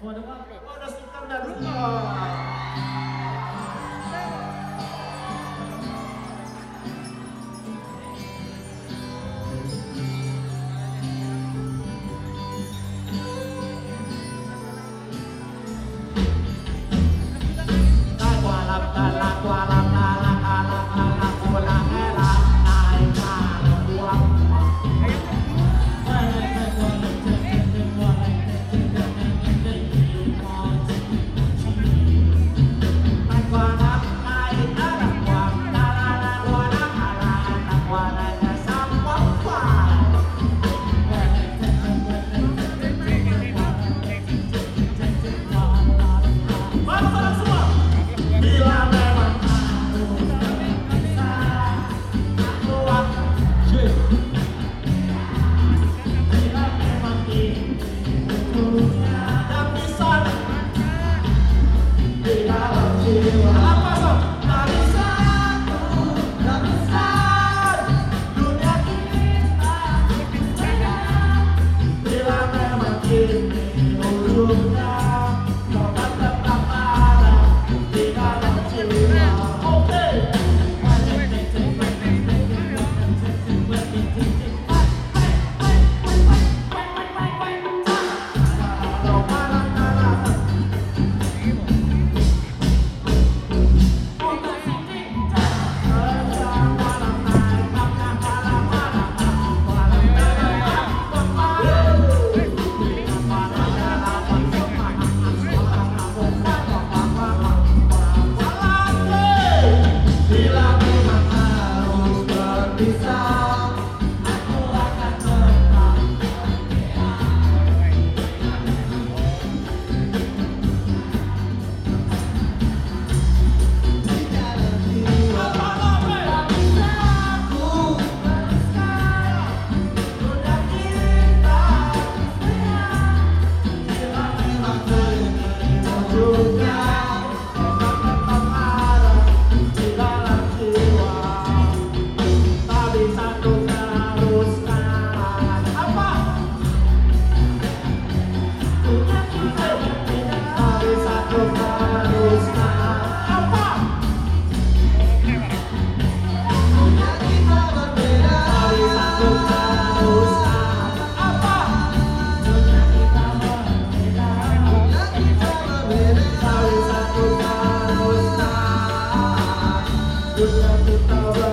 これは Bila Put down, put down,